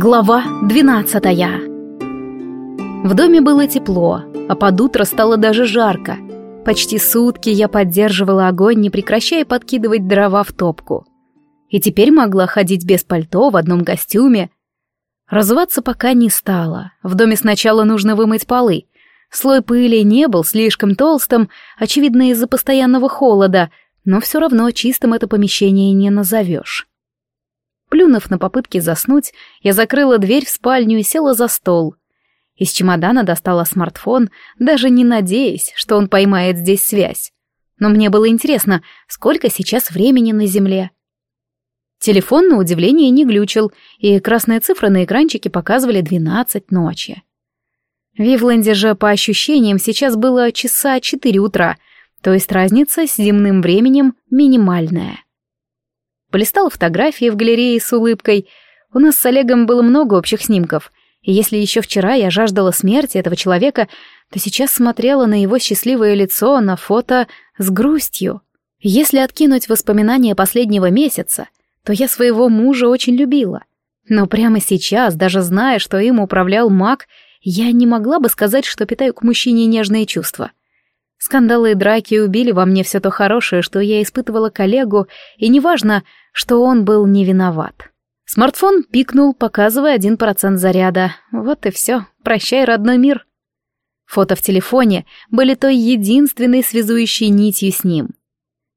Глава двенадцатая В доме было тепло, а под утро стало даже жарко. Почти сутки я поддерживала огонь, не прекращая подкидывать дрова в топку. И теперь могла ходить без пальто в одном костюме. Разуваться пока не стало. В доме сначала нужно вымыть полы. Слой пыли не был слишком толстым, очевидно, из-за постоянного холода, но все равно чистым это помещение не назовешь. Плюнув на попытки заснуть, я закрыла дверь в спальню и села за стол. Из чемодана достала смартфон, даже не надеясь, что он поймает здесь связь. Но мне было интересно, сколько сейчас времени на Земле. Телефон, на удивление, не глючил, и красные цифры на экранчике показывали 12 ночи. В Вивленде же, по ощущениям, сейчас было часа 4 утра, то есть разница с земным временем минимальная. Полистала фотографии в галерее с улыбкой. У нас с Олегом было много общих снимков. И если еще вчера я жаждала смерти этого человека, то сейчас смотрела на его счастливое лицо на фото с грустью. Если откинуть воспоминания последнего месяца, то я своего мужа очень любила. Но прямо сейчас, даже зная, что им управлял маг, я не могла бы сказать, что питаю к мужчине нежные чувства. Скандалы и драки убили во мне все то хорошее, что я испытывала коллегу, и неважно, что он был не виноват. Смартфон пикнул, показывая один процент заряда. Вот и все. Прощай, родной мир. Фото в телефоне были той единственной связующей нитью с ним.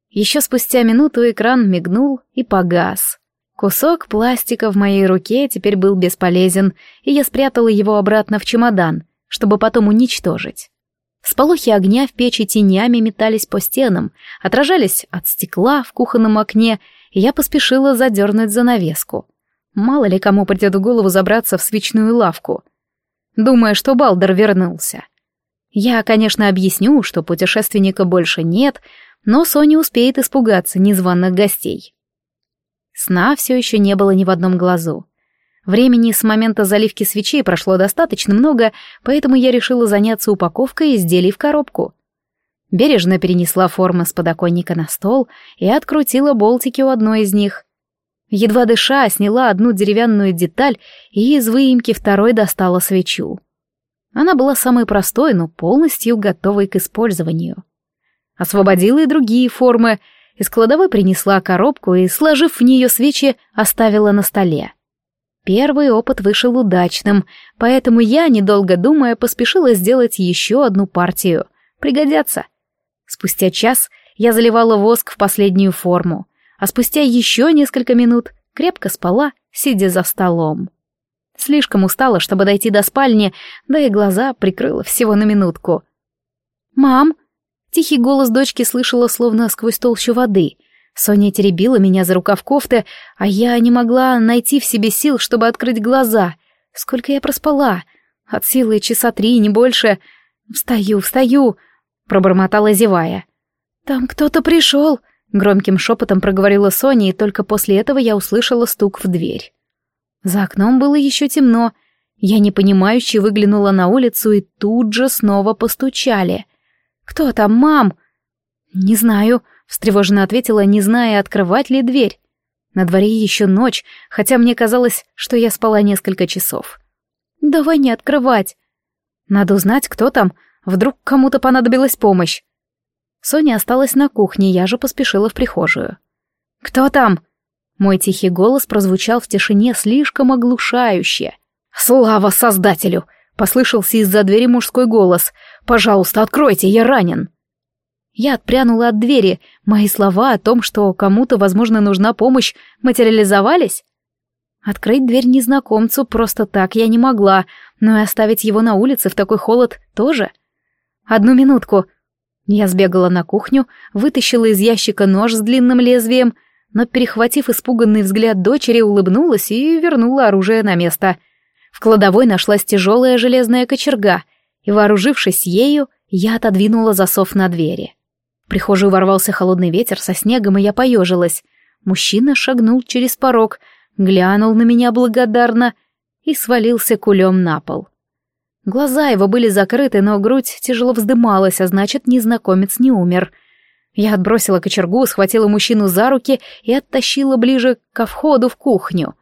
Еще спустя минуту экран мигнул и погас. Кусок пластика в моей руке теперь был бесполезен, и я спрятала его обратно в чемодан, чтобы потом уничтожить. Сполохи огня в печи тенями метались по стенам, отражались от стекла в кухонном окне, и я поспешила задернуть занавеску. Мало ли кому придет в голову забраться в свечную лавку. Думая, что Балдер вернулся. Я, конечно, объясню, что путешественника больше нет, но Соня успеет испугаться незваных гостей. Сна все еще не было ни в одном глазу. Времени с момента заливки свечей прошло достаточно много, поэтому я решила заняться упаковкой изделий в коробку. Бережно перенесла формы с подоконника на стол и открутила болтики у одной из них. Едва дыша, сняла одну деревянную деталь и из выемки второй достала свечу. Она была самой простой, но полностью готовой к использованию. Освободила и другие формы, из кладовой принесла коробку и, сложив в нее свечи, оставила на столе. Первый опыт вышел удачным, поэтому я, недолго думая, поспешила сделать еще одну партию. Пригодятся. Спустя час я заливала воск в последнюю форму, а спустя еще несколько минут крепко спала, сидя за столом. Слишком устала, чтобы дойти до спальни, да и глаза прикрыла всего на минутку. «Мам!» Тихий голос дочки слышала словно сквозь толщу воды — Соня теребила меня за рукав кофты, а я не могла найти в себе сил, чтобы открыть глаза. Сколько я проспала? От силы часа три, не больше. «Встаю, встаю!» — пробормотала зевая. «Там кто-то пришел!» — громким шепотом проговорила Соня, и только после этого я услышала стук в дверь. За окном было еще темно. Я непонимающе выглянула на улицу, и тут же снова постучали. «Кто там, мам?» «Не знаю», Встревоженно ответила, не зная, открывать ли дверь. На дворе еще ночь, хотя мне казалось, что я спала несколько часов. «Давай не открывать!» «Надо узнать, кто там. Вдруг кому-то понадобилась помощь». Соня осталась на кухне, я же поспешила в прихожую. «Кто там?» Мой тихий голос прозвучал в тишине слишком оглушающе. «Слава Создателю!» — послышался из-за двери мужской голос. «Пожалуйста, откройте, я ранен!» Я отпрянула от двери. Мои слова о том, что кому-то, возможно, нужна помощь, материализовались? Открыть дверь незнакомцу просто так я не могла, но и оставить его на улице в такой холод тоже. Одну минутку. Я сбегала на кухню, вытащила из ящика нож с длинным лезвием, но, перехватив испуганный взгляд дочери, улыбнулась и вернула оружие на место. В кладовой нашлась тяжелая железная кочерга, и, вооружившись ею, я отодвинула засов на двери прихожую ворвался холодный ветер со снегом, и я поежилась. Мужчина шагнул через порог, глянул на меня благодарно и свалился кулем на пол. Глаза его были закрыты, но грудь тяжело вздымалась, а значит, незнакомец не умер. Я отбросила кочергу, схватила мужчину за руки и оттащила ближе ко входу в кухню.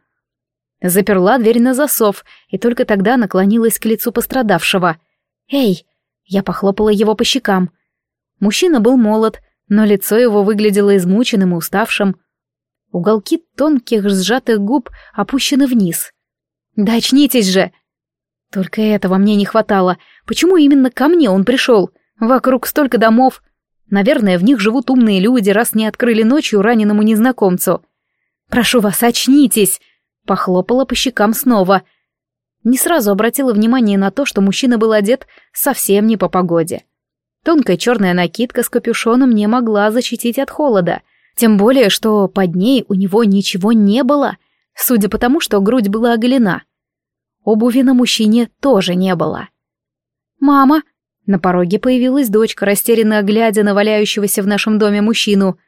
Заперла дверь на засов и только тогда наклонилась к лицу пострадавшего. «Эй!» Я похлопала его по щекам. Мужчина был молод, но лицо его выглядело измученным и уставшим. Уголки тонких сжатых губ опущены вниз. «Да очнитесь же!» Только этого мне не хватало. Почему именно ко мне он пришел? Вокруг столько домов. Наверное, в них живут умные люди, раз не открыли ночью раненому незнакомцу. «Прошу вас, очнитесь!» Похлопала по щекам снова. Не сразу обратила внимание на то, что мужчина был одет совсем не по погоде. Тонкая черная накидка с капюшоном не могла защитить от холода. Тем более, что под ней у него ничего не было, судя по тому, что грудь была оголена. Обуви на мужчине тоже не было. «Мама!» На пороге появилась дочка, растерянно глядя на валяющегося в нашем доме мужчину.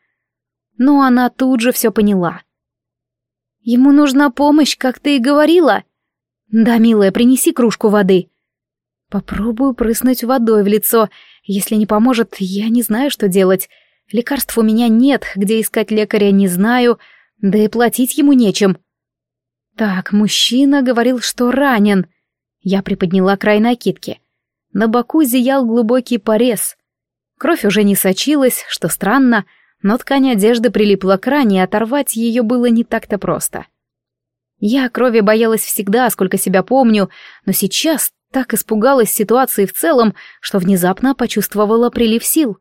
Но она тут же все поняла. «Ему нужна помощь, как ты и говорила?» «Да, милая, принеси кружку воды». Попробую прыснуть водой в лицо. Если не поможет, я не знаю, что делать. Лекарств у меня нет, где искать лекаря не знаю, да и платить ему нечем. Так, мужчина говорил, что ранен. Я приподняла край накидки. На боку зиял глубокий порез. Кровь уже не сочилась, что странно, но ткань одежды прилипла к ране, и оторвать ее было не так-то просто. Я крови боялась всегда, сколько себя помню, но сейчас так испугалась ситуации в целом, что внезапно почувствовала прилив сил.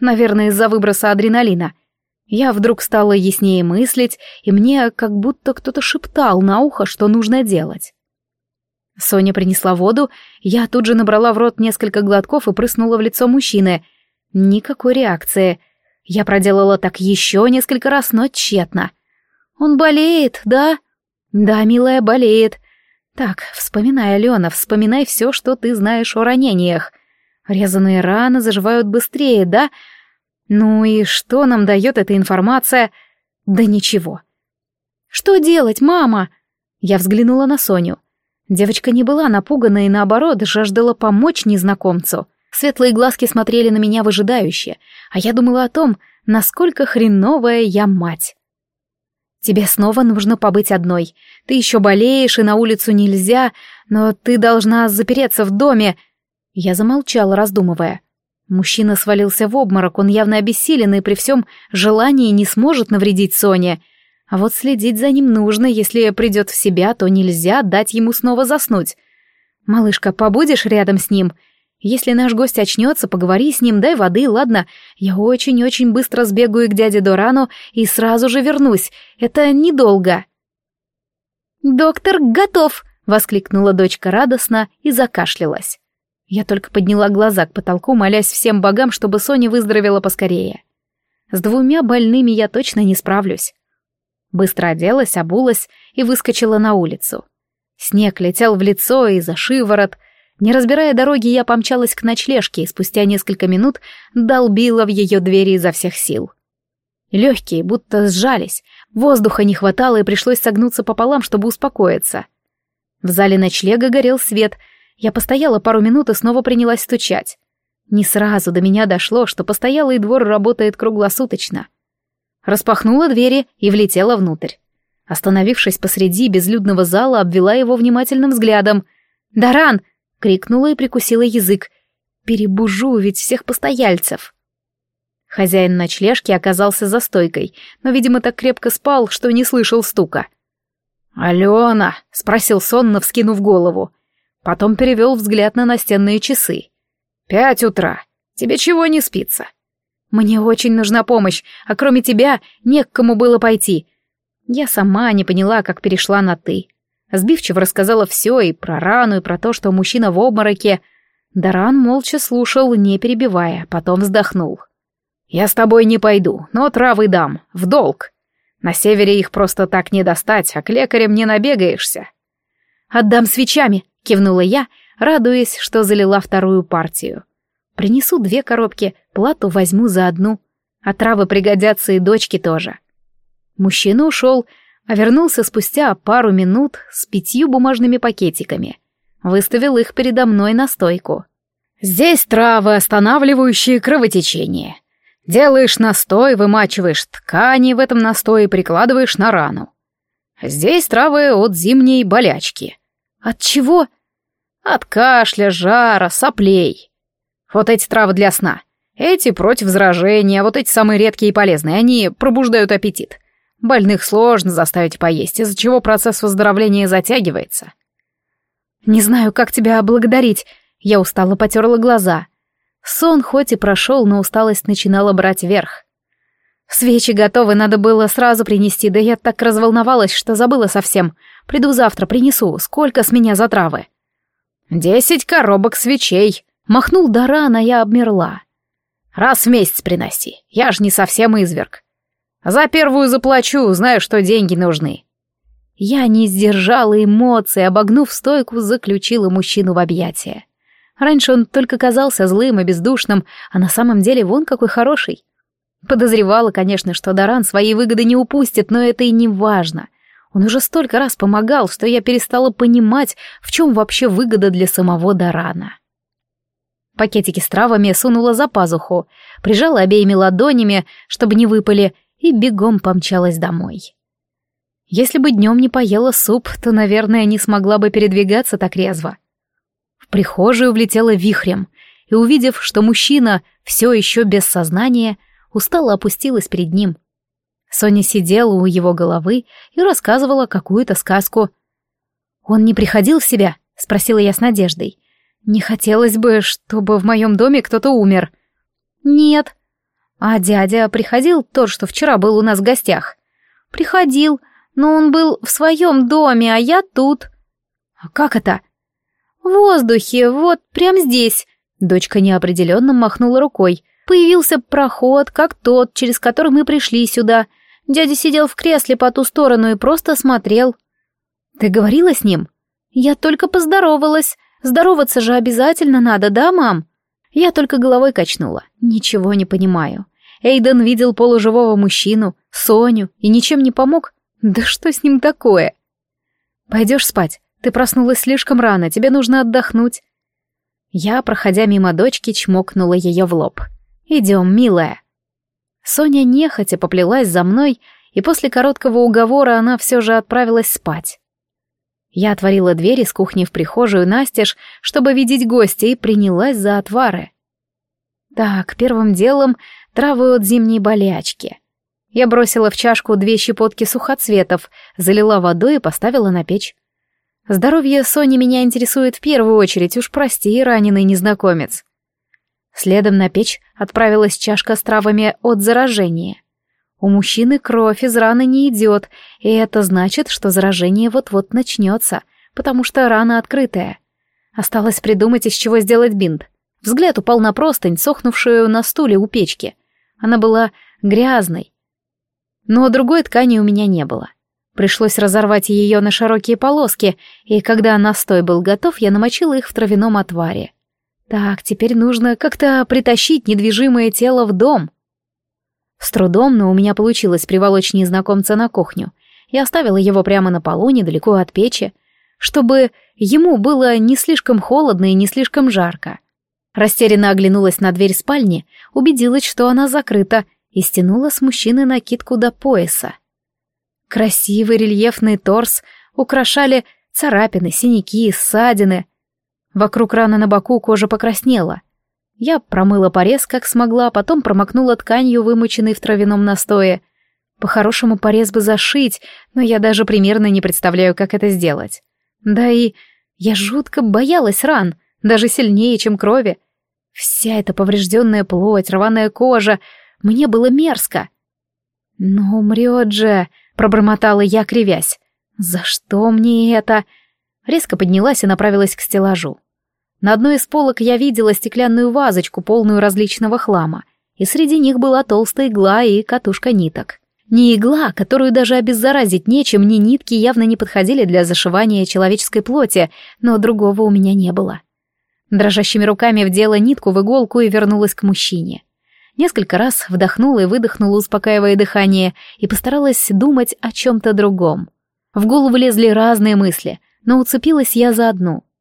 Наверное, из-за выброса адреналина. Я вдруг стала яснее мыслить, и мне как будто кто-то шептал на ухо, что нужно делать. Соня принесла воду, я тут же набрала в рот несколько глотков и прыснула в лицо мужчины. Никакой реакции — я проделала так еще несколько раз, но тщетно. «Он болеет, да?» «Да, милая, болеет. Так, вспоминай, Алена, вспоминай все, что ты знаешь о ранениях. Резанные раны заживают быстрее, да? Ну и что нам дает эта информация? Да ничего. Что делать, мама? Я взглянула на Соню. Девочка не была напугана и, наоборот, жаждала помочь незнакомцу. Светлые глазки смотрели на меня выжидающе, а я думала о том, насколько хреновая я мать. Тебе снова нужно побыть одной. Ты еще болеешь, и на улицу нельзя, но ты должна запереться в доме. Я замолчала, раздумывая. Мужчина свалился в обморок, он явно обессилен и при всем желании не сможет навредить Соне. А вот следить за ним нужно, если придет в себя, то нельзя дать ему снова заснуть. «Малышка, побудешь рядом с ним?» Если наш гость очнется, поговори с ним, дай воды, ладно? Я очень-очень быстро сбегаю к дяде Дорану и сразу же вернусь. Это недолго». «Доктор готов!» — воскликнула дочка радостно и закашлялась. Я только подняла глаза к потолку, молясь всем богам, чтобы Соня выздоровела поскорее. С двумя больными я точно не справлюсь. Быстро оделась, обулась и выскочила на улицу. Снег летел в лицо и за шиворот, не разбирая дороги, я помчалась к ночлежке и спустя несколько минут долбила в ее двери изо всех сил. Легкие будто сжались, воздуха не хватало и пришлось согнуться пополам, чтобы успокоиться. В зале ночлега горел свет. Я постояла пару минут и снова принялась стучать. Не сразу до меня дошло, что постоялый двор работает круглосуточно. Распахнула двери и влетела внутрь. Остановившись посреди безлюдного зала, обвела его внимательным взглядом. «Даран!» Крикнула и прикусила язык. Перебужу ведь всех постояльцев. Хозяин ночлежки оказался за стойкой, но, видимо, так крепко спал, что не слышал стука. «Алена!» — спросил сонно, вскинув голову. Потом перевел взгляд на настенные часы. «Пять утра. Тебе чего не спится?» «Мне очень нужна помощь, а кроме тебя не к кому было пойти». Я сама не поняла, как перешла на «ты». Сбивчиво рассказала все и про рану, и про то, что мужчина в обмороке. Даран молча слушал, не перебивая, потом вздохнул. «Я с тобой не пойду, но травы дам, в долг. На севере их просто так не достать, а к лекарям не набегаешься». «Отдам свечами», — кивнула я, радуясь, что залила вторую партию. «Принесу две коробки, плату возьму за одну, а травы пригодятся и дочке тоже». Мужчина ушел, — а вернулся спустя пару минут с пятью бумажными пакетиками. Выставил их передо мной на стойку. «Здесь травы, останавливающие кровотечение. Делаешь настой, вымачиваешь ткани в этом настое и прикладываешь на рану. Здесь травы от зимней болячки. От чего? От кашля, жара, соплей. Вот эти травы для сна. Эти против заражения, вот эти самые редкие и полезные. Они пробуждают аппетит. Больных сложно заставить поесть, из-за чего процесс выздоровления затягивается. Не знаю, как тебя благодарить. Я устало потерла глаза. Сон хоть и прошел, но усталость начинала брать верх. Свечи готовы, надо было сразу принести, да я так разволновалась, что забыла совсем. Приду завтра, принесу. Сколько с меня за травы? Десять коробок свечей. Махнул Даран, а я обмерла. Раз в месяц приноси. Я ж не совсем изверг. За первую заплачу, знаю, что деньги нужны. Я не сдержала эмоций, обогнув стойку, заключила мужчину в объятия. Раньше он только казался злым и бездушным, а на самом деле вон какой хороший. Подозревала, конечно, что Даран свои выгоды не упустит, но это и не важно. Он уже столько раз помогал, что я перестала понимать, в чем вообще выгода для самого Дарана. Пакетики с травами сунула за пазуху, прижала обеими ладонями, чтобы не выпали, и бегом помчалась домой. Если бы днем не поела суп, то, наверное, не смогла бы передвигаться так резво. В прихожую влетела вихрем, и, увидев, что мужчина все еще без сознания, устало опустилась перед ним. Соня сидела у его головы и рассказывала какую-то сказку. «Он не приходил в себя?» — спросила я с надеждой. «Не хотелось бы, чтобы в моем доме кто-то умер». «Нет». «А дядя приходил тот, что вчера был у нас в гостях?» «Приходил, но он был в своем доме, а я тут». «А как это?» «В воздухе, вот прямо здесь». Дочка неопределенно махнула рукой. Появился проход, как тот, через который мы пришли сюда. Дядя сидел в кресле по ту сторону и просто смотрел. Ты говорила с ним? Я только поздоровалась. Здороваться же обязательно надо, да, мам? Я только головой качнула. Ничего не понимаю. Эйден видел полуживого мужчину, Соню, и ничем не помог. Да что с ним такое? Пойдешь спать. Ты проснулась слишком рано, тебе нужно отдохнуть. Я, проходя мимо дочки, чмокнула ее в лоб. «Идем, милая». Соня нехотя поплелась за мной, и после короткого уговора она все же отправилась спать. Я отворила дверь из кухни в прихожую настежь, чтобы видеть гостя, и принялась за отвары. Так, первым делом травы от зимней болячки. Я бросила в чашку две щепотки сухоцветов, залила водой и поставила на печь. Здоровье Сони меня интересует в первую очередь, уж прости, раненый незнакомец. Следом на печь отправилась чашка с травами от заражения. У мужчины кровь из раны не идет, и это значит, что заражение вот-вот начнется, потому что рана открытая. Осталось придумать, из чего сделать бинт. Взгляд упал на простынь, сохнувшую на стуле у печки. Она была грязной. Но другой ткани у меня не было. Пришлось разорвать ее на широкие полоски, и когда настой был готов, я намочила их в травяном отваре. Так, теперь нужно как-то притащить недвижимое тело в дом. С трудом, но у меня получилось приволочь незнакомца на кухню. Я оставила его прямо на полу, недалеко от печи, чтобы ему было не слишком холодно и не слишком жарко. Растерянно оглянулась на дверь спальни, убедилась, что она закрыта, и стянула с мужчины накидку до пояса. Красивый рельефный торс украшали царапины, синяки, ссадины — Вокруг раны на боку кожа покраснела. Я промыла порез, как смогла, потом промокнула тканью, вымоченной в травяном настое. По-хорошему порез бы зашить, но я даже примерно не представляю, как это сделать. Да и я жутко боялась ран, даже сильнее, чем крови. Вся эта поврежденная плоть, рваная кожа, мне было мерзко. «Но умрет же!» — пробормотала я, кривясь. «За что мне это?» Резко поднялась и направилась к стеллажу. На одной из полок я видела стеклянную вазочку, полную различного хлама, и среди них была толстая игла и катушка ниток. Не игла, которую даже обеззаразить нечем, ни нитки явно не подходили для зашивания человеческой плоти, но другого у меня не было. Дрожащими руками вдела нитку в иголку и вернулась к мужчине. Несколько раз вдохнула и выдохнула, успокаивая дыхание, и постаралась думать о чем-то другом. В голову лезли разные мысли, но уцепилась я за одну —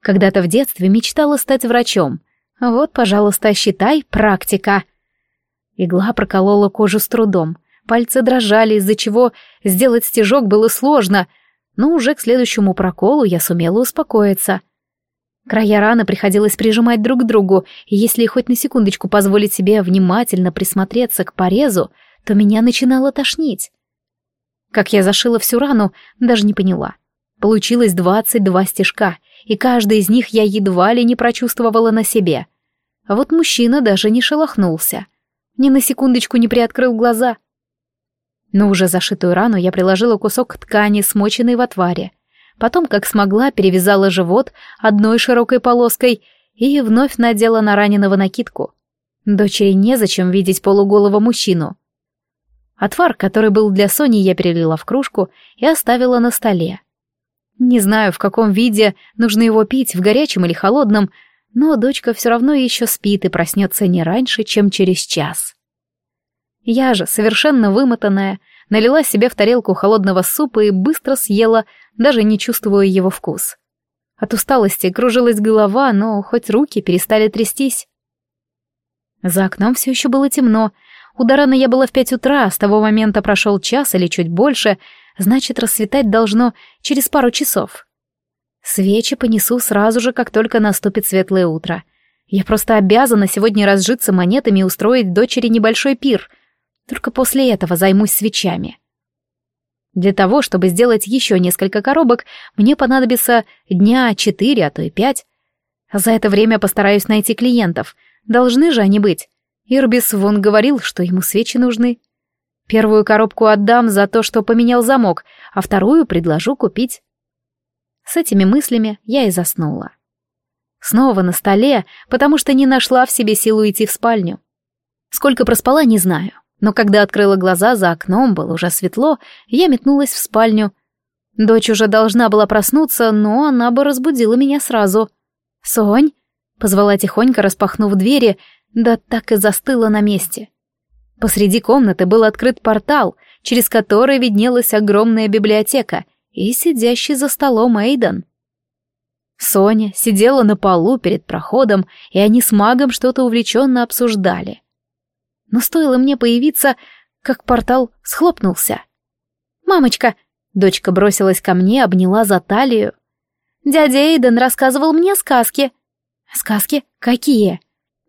когда-то в детстве мечтала стать врачом. Вот, пожалуйста, считай, практика. Игла проколола кожу с трудом. Пальцы дрожали, из-за чего сделать стежок было сложно, но уже к следующему проколу я сумела успокоиться. Края раны приходилось прижимать друг к другу, и если хоть на секундочку позволить себе внимательно присмотреться к порезу, то меня начинало тошнить. Как я зашила всю рану, даже не поняла. Получилось двадцать два стежка, и каждый из них я едва ли не прочувствовала на себе. А вот мужчина даже не шелохнулся. Ни на секундочку не приоткрыл глаза. Но уже зашитую рану я приложила кусок ткани, смоченной в отваре. Потом, как смогла, перевязала живот одной широкой полоской и вновь надела на раненого накидку. Дочери незачем видеть полуголого мужчину. Отвар, который был для Сони, я перелила в кружку и оставила на столе. Не знаю, в каком виде нужно его пить, в горячем или холодном, но дочка все равно еще спит и проснется не раньше, чем через час. Я же, совершенно вымотанная, налила себе в тарелку холодного супа и быстро съела, даже не чувствуя его вкус. От усталости кружилась голова, но хоть руки перестали трястись. За окном все еще было темно. У Дарана я была в пять утра, с того момента прошел час или чуть больше, значит, рассветать должно через пару часов. Свечи понесу сразу же, как только наступит светлое утро. Я просто обязана сегодня разжиться монетами и устроить дочери небольшой пир. Только после этого займусь свечами. Для того, чтобы сделать еще несколько коробок, мне понадобится дня четыре, а то и пять. За это время постараюсь найти клиентов. Должны же они быть. Ирбис вон говорил, что ему свечи нужны. Первую коробку отдам за то, что поменял замок, а вторую предложу купить. С этими мыслями я и заснула. Снова на столе, потому что не нашла в себе силу идти в спальню. Сколько проспала, не знаю. Но когда открыла глаза, за окном было уже светло, я метнулась в спальню. Дочь уже должна была проснуться, но она бы разбудила меня сразу. «Сонь?» — позвала тихонько, распахнув двери, да так и застыла на месте. Посреди комнаты был открыт портал, через который виднелась огромная библиотека — и сидящий за столом Эйден. Соня сидела на полу перед проходом, и они с магом что-то увлеченно обсуждали. Но стоило мне появиться, как портал схлопнулся. «Мамочка!» — дочка бросилась ко мне, обняла за талию. «Дядя Эйден рассказывал мне сказки». «Сказки? Какие?»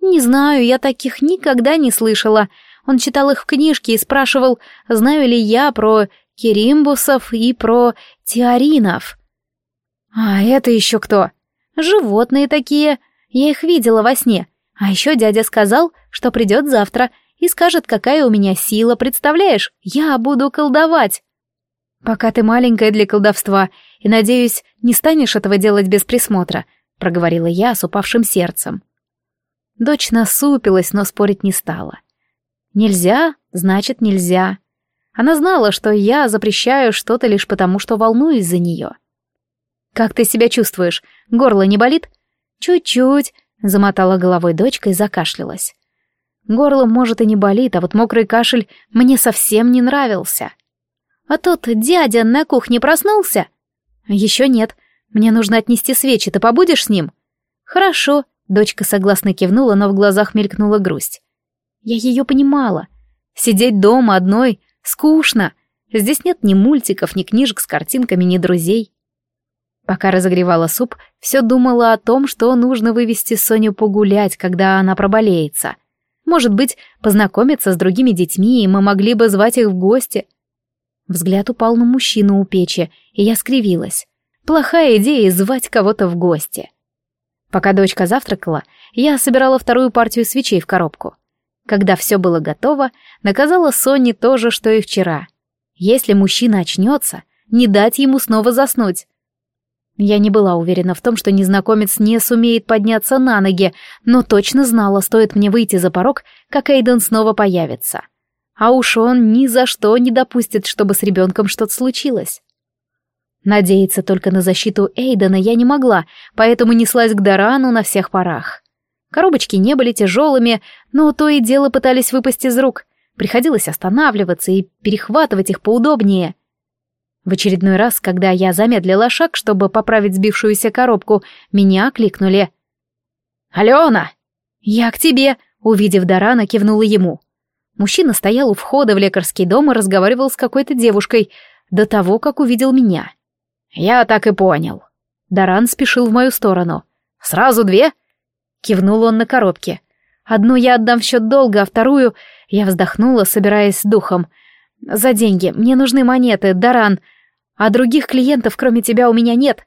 «Не знаю, я таких никогда не слышала. Он читал их в книжке и спрашивал, знаю ли я про керимбусов и про теоринов. А это еще кто? Животные такие. Я их видела во сне. А еще дядя сказал, что придет завтра и скажет, какая у меня сила, представляешь? Я буду колдовать. Пока ты маленькая для колдовства, и, надеюсь, не станешь этого делать без присмотра, проговорила я с упавшим сердцем. Дочь насупилась, но спорить не стала. Нельзя, значит, нельзя. Она знала, что я запрещаю что-то лишь потому, что волнуюсь за нее. «Как ты себя чувствуешь? Горло не болит?» «Чуть-чуть», — замотала головой дочка и закашлялась. Горло, может, и не болит, а вот мокрый кашель мне совсем не нравился. «А тот дядя на кухне проснулся?» «Еще нет. Мне нужно отнести свечи, ты побудешь с ним?» «Хорошо», — дочка согласно кивнула, но в глазах мелькнула грусть. Я ее понимала. Сидеть дома одной Скучно. Здесь нет ни мультиков, ни книжек с картинками, ни друзей. Пока разогревала суп, все думала о том, что нужно вывести Соню погулять, когда она проболеется. Может быть, познакомиться с другими детьми, и мы могли бы звать их в гости. Взгляд упал на мужчину у печи, и я скривилась. Плохая идея звать кого-то в гости. Пока дочка завтракала, я собирала вторую партию свечей в коробку. Когда все было готово, наказала Соне то же, что и вчера. Если мужчина очнется, не дать ему снова заснуть. Я не была уверена в том, что незнакомец не сумеет подняться на ноги, но точно знала, стоит мне выйти за порог, как Эйден снова появится. А уж он ни за что не допустит, чтобы с ребенком что-то случилось. Надеяться только на защиту Эйдена я не могла, поэтому неслась к Дарану на всех парах. Коробочки не были тяжелыми, но то и дело пытались выпасть из рук. Приходилось останавливаться и перехватывать их поудобнее. В очередной раз, когда я замедлила шаг, чтобы поправить сбившуюся коробку, меня окликнули. «Алена!» «Я к тебе!» — увидев Дарана, кивнула ему. Мужчина стоял у входа в лекарский дом и разговаривал с какой-то девушкой до того, как увидел меня. «Я так и понял». Даран спешил в мою сторону. «Сразу две?» Кивнул он на коробке. «Одну я отдам в счет долга, а вторую...» Я вздохнула, собираясь с духом. «За деньги. Мне нужны монеты, Даран. А других клиентов, кроме тебя, у меня нет».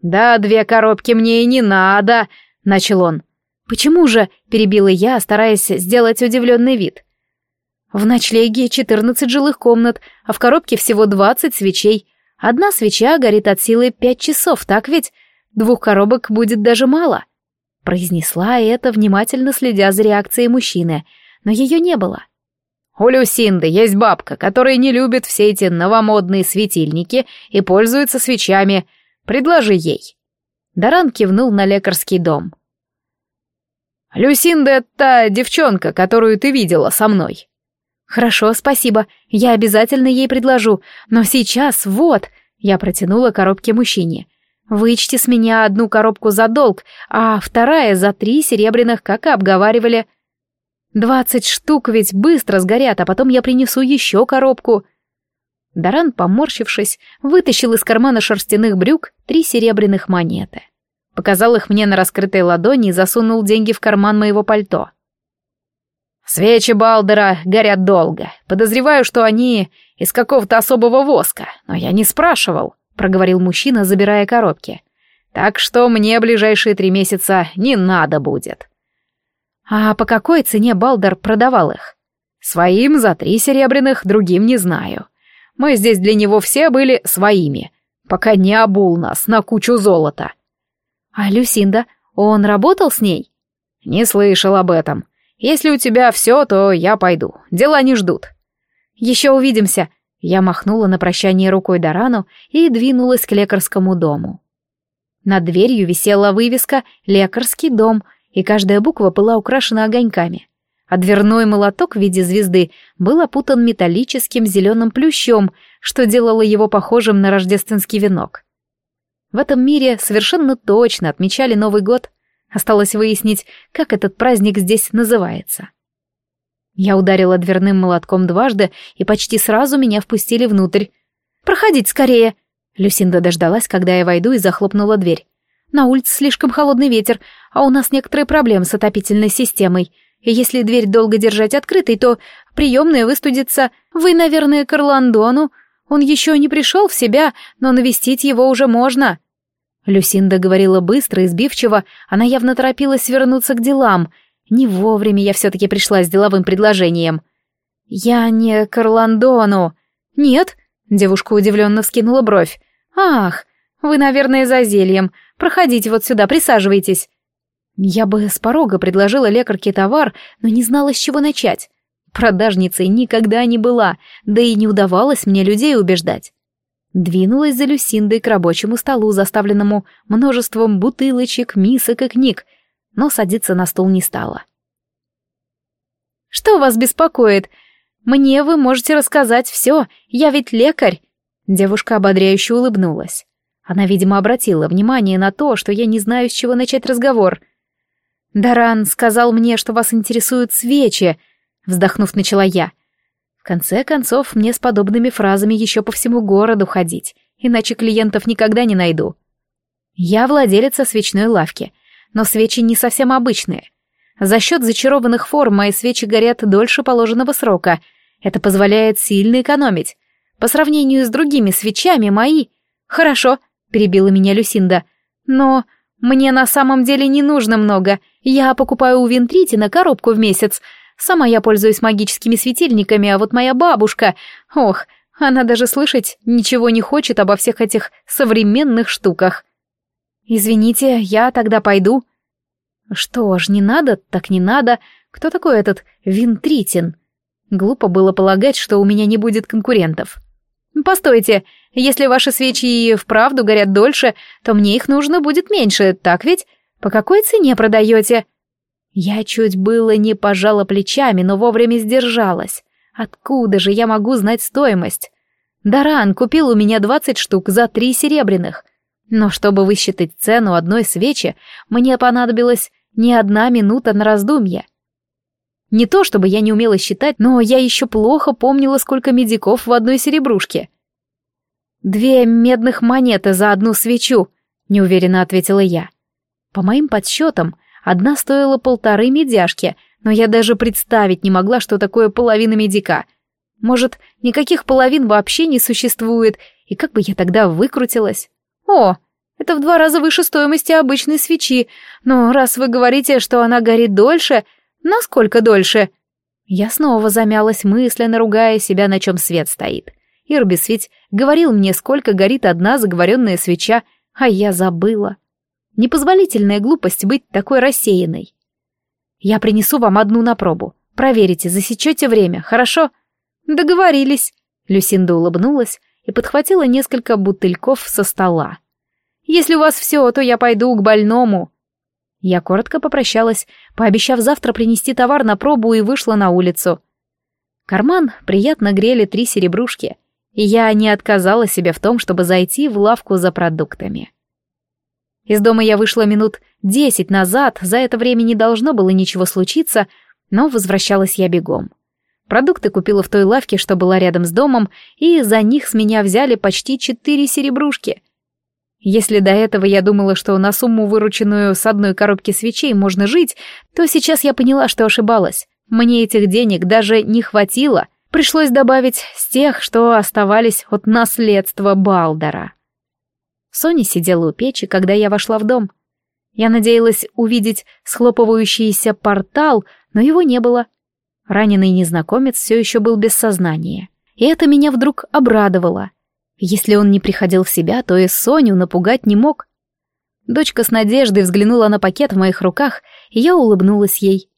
«Да, две коробки мне и не надо», — начал он. «Почему же?» — перебила я, стараясь сделать удивленный вид. «В ночлеге четырнадцать жилых комнат, а в коробке всего двадцать свечей. Одна свеча горит от силы пять часов, так ведь? Двух коробок будет даже мало. Произнесла это, внимательно следя за реакцией мужчины, но ее не было. У Люсинды есть бабка, которая не любит все эти новомодные светильники и пользуется свечами. Предложи ей. Даран кивнул на лекарский дом. «Люсинда — это та девчонка, которую ты видела со мной. «Хорошо, спасибо. Я обязательно ей предложу. Но сейчас, вот...» Я протянула коробки мужчине. «Вычти с меня одну коробку за долг, а вторая за три серебряных, как и обговаривали. Двадцать штук ведь быстро сгорят, а потом я принесу еще коробку». Даран, поморщившись, вытащил из кармана шерстяных брюк три серебряных монеты. Показал их мне на раскрытой ладони и засунул деньги в карман моего пальто. Свечи Балдера горят долго. Подозреваю, что они из какого-то особого воска, но я не спрашивал, проговорил мужчина, забирая коробки. Так что мне ближайшие три месяца не надо будет. А по какой цене Балдер продавал их? Своим за три серебряных, другим не знаю. Мы здесь для него все были своими, пока не обул нас на кучу золота. А Люсинда, он работал с ней? Не слышал об этом. Если у тебя все, то я пойду. Дела не ждут. Еще увидимся. Я махнула на прощание рукой Дарану и двинулась к лекарскому дому. Над дверью висела вывеска «Лекарский дом», и каждая буква была украшена огоньками. А дверной молоток в виде звезды был опутан металлическим зеленым плющом, что делало его похожим на рождественский венок. В этом мире совершенно точно отмечали Новый год — Осталось выяснить, как этот праздник здесь называется. Я ударила дверным молотком дважды, и почти сразу меня впустили внутрь. «Проходите скорее!» Люсинда дождалась, когда я войду, и захлопнула дверь. «На улице слишком холодный ветер, а у нас некоторые проблемы с отопительной системой. И если дверь долго держать открытой, то приемная выстудится. Вы, наверное, к Орландону. Он еще не пришел в себя, но навестить его уже можно». Люсинда говорила быстро и сбивчиво, она явно торопилась вернуться к делам. Не вовремя я все-таки пришла с деловым предложением. «Я не к Орландону». «Нет?» — девушка удивленно вскинула бровь. «Ах, вы, наверное, за зельем. Проходите вот сюда, присаживайтесь». Я бы с порога предложила лекарке товар, но не знала, с чего начать. Продажницей никогда не была, да и не удавалось мне людей убеждать. Двинулась за Люсиндой к рабочему столу, заставленному множеством бутылочек, мисок и книг, но садиться на стол не стала. «Что вас беспокоит? Мне вы можете рассказать все, я ведь лекарь!» Девушка ободряюще улыбнулась. Она, видимо, обратила внимание на то, что я не знаю, с чего начать разговор. «Даран сказал мне, что вас интересуют свечи», — вздохнув, начала я. В конце концов, мне с подобными фразами еще по всему городу ходить, иначе клиентов никогда не найду. Я владелица свечной лавки, но свечи не совсем обычные. За счет зачарованных форм мои свечи горят дольше положенного срока. Это позволяет сильно экономить. По сравнению с другими свечами мои... Хорошо, перебила меня Люсинда. Но мне на самом деле не нужно много. Я покупаю у Винтритина коробку в месяц, Сама я пользуюсь магическими светильниками, а вот моя бабушка... Ох, она даже слышать ничего не хочет обо всех этих современных штуках. Извините, я тогда пойду. Что ж, не надо, так не надо. Кто такой этот Винтритин? Глупо было полагать, что у меня не будет конкурентов. Постойте, если ваши свечи и вправду горят дольше, то мне их нужно будет меньше, так ведь? По какой цене продаете? Я чуть было не пожала плечами, но вовремя сдержалась. Откуда же я могу знать стоимость? Даран купил у меня двадцать штук за три серебряных. Но чтобы высчитать цену одной свечи, мне понадобилась не одна минута на раздумье. Не то, чтобы я не умела считать, но я еще плохо помнила, сколько медиков в одной серебрушке. «Две медных монеты за одну свечу», — неуверенно ответила я. По моим подсчетам, одна стоила полторы медяшки, но я даже представить не могла, что такое половина медика. Может, никаких половин вообще не существует, и как бы я тогда выкрутилась? О, это в два раза выше стоимости обычной свечи, но раз вы говорите, что она горит дольше, насколько дольше? Я снова замялась мысленно, ругая себя, на чем свет стоит. Ирбис ведь говорил мне, сколько горит одна заговоренная свеча, а я забыла. Непозволительная глупость быть такой рассеянной. Я принесу вам одну на пробу. Проверите, засечете время, хорошо? Договорились. Люсинда улыбнулась и подхватила несколько бутыльков со стола. Если у вас все, то я пойду к больному». Я коротко попрощалась, пообещав завтра принести товар на пробу и вышла на улицу. Карман приятно грели три серебрушки, и я не отказала себе в том, чтобы зайти в лавку за продуктами. Из дома я вышла минут десять назад, за это время не должно было ничего случиться, но возвращалась я бегом. Продукты купила в той лавке, что была рядом с домом, и за них с меня взяли почти четыре серебрушки — если до этого я думала, что на сумму, вырученную с одной коробки свечей, можно жить, то сейчас я поняла, что ошибалась. Мне этих денег даже не хватило. Пришлось добавить с тех, что оставались от наследства Балдера. Соня сидела у печи, когда я вошла в дом. Я надеялась увидеть схлопывающийся портал, но его не было. Раненый незнакомец все еще был без сознания. И это меня вдруг обрадовало. Если он не приходил в себя, то и Соню напугать не мог. Дочка с надеждой взглянула на пакет в моих руках, и я улыбнулась ей.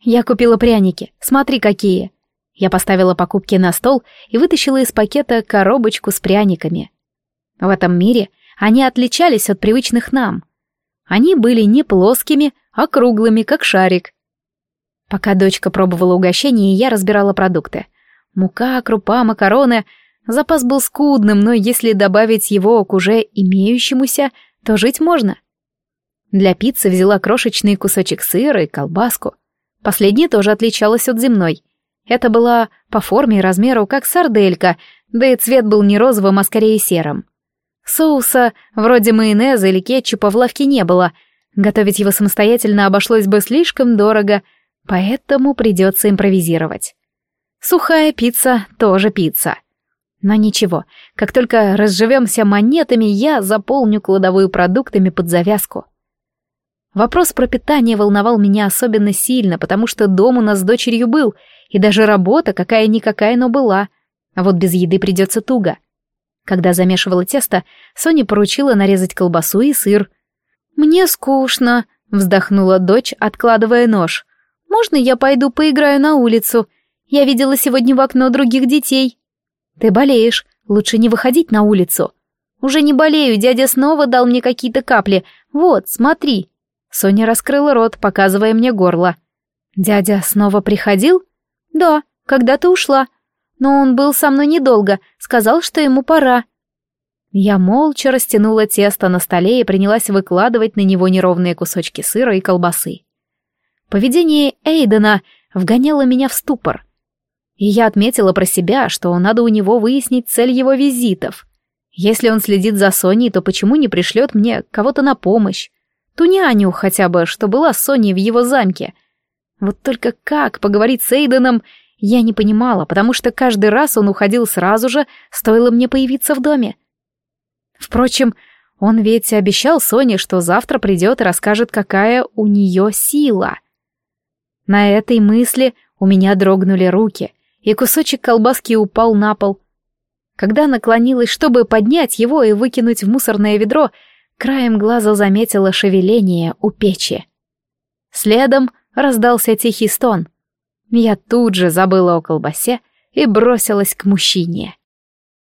«Я купила пряники, смотри какие!» Я поставила покупки на стол и вытащила из пакета коробочку с пряниками. В этом мире они отличались от привычных нам. Они были не плоскими, а круглыми, как шарик. Пока дочка пробовала угощение, я разбирала продукты. Мука, крупа, макароны — Запас был скудным, но если добавить его к уже имеющемуся, то жить можно. Для пиццы взяла крошечный кусочек сыра и колбаску. Последняя тоже отличалась от земной. Это была по форме и размеру как сарделька, да и цвет был не розовым, а скорее серым. Соуса, вроде майонеза или кетчупа, в лавке не было. Готовить его самостоятельно обошлось бы слишком дорого, поэтому придется импровизировать. Сухая пицца тоже пицца. Но ничего, как только разживемся монетами, я заполню кладовую продуктами под завязку. Вопрос про питание волновал меня особенно сильно, потому что дом у нас с дочерью был, и даже работа какая-никакая, но была. А вот без еды придется туго. Когда замешивала тесто, Соня поручила нарезать колбасу и сыр. «Мне скучно», — вздохнула дочь, откладывая нож. «Можно я пойду поиграю на улицу? Я видела сегодня в окно других детей». «Ты болеешь, лучше не выходить на улицу». «Уже не болею, дядя снова дал мне какие-то капли. Вот, смотри». Соня раскрыла рот, показывая мне горло. «Дядя снова приходил?» «Да, когда ты ушла. Но он был со мной недолго, сказал, что ему пора». Я молча растянула тесто на столе и принялась выкладывать на него неровные кусочки сыра и колбасы. Поведение Эйдена вгоняло меня в ступор. И я отметила про себя, что надо у него выяснить цель его визитов. Если он следит за Соней, то почему не пришлет мне кого-то на помощь? Ту няню хотя бы, что была с Соней в его замке. Вот только как поговорить с Эйденом, я не понимала, потому что каждый раз он уходил сразу же, стоило мне появиться в доме. Впрочем, он ведь обещал Соне, что завтра придет и расскажет, какая у нее сила. На этой мысли у меня дрогнули руки — и кусочек колбаски упал на пол. Когда наклонилась, чтобы поднять его и выкинуть в мусорное ведро, краем глаза заметила шевеление у печи. Следом раздался тихий стон. Я тут же забыла о колбасе и бросилась к мужчине.